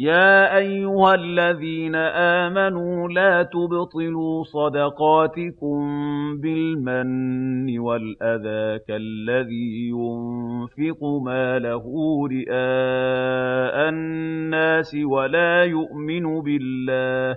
يَا أَيُّهَا الَّذِينَ آمَنُوا لَا تُبْطِلُوا صَدَقَاتِكُم بِالْمَنِّ وَالْأَذَىٰ كَالَّذِي يُنفِقُ مَالَهُ رِئَاءَ النَّاسِ وَلَا يُؤْمِنُ بِاللَّهِ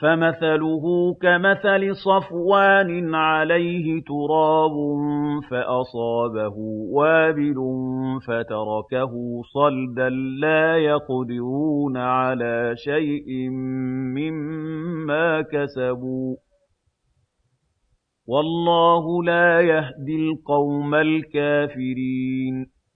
فَمَثَلُهُ كَمَثَلِ صَفْوَانٍ عَلَيْهِ تُرَابٌ فَأَصَابَهُ وَابِلٌ فَتَرَكَهُ صَلْدًا ۖ لَّا يَقْدِرُونَ عَلَىٰ شَيْءٍ مِّمَّا كَسَبُوا ۗ. وَاللَّهُ لَا يَهْدِي الْقَوْمَ الْكَافِرِينَ.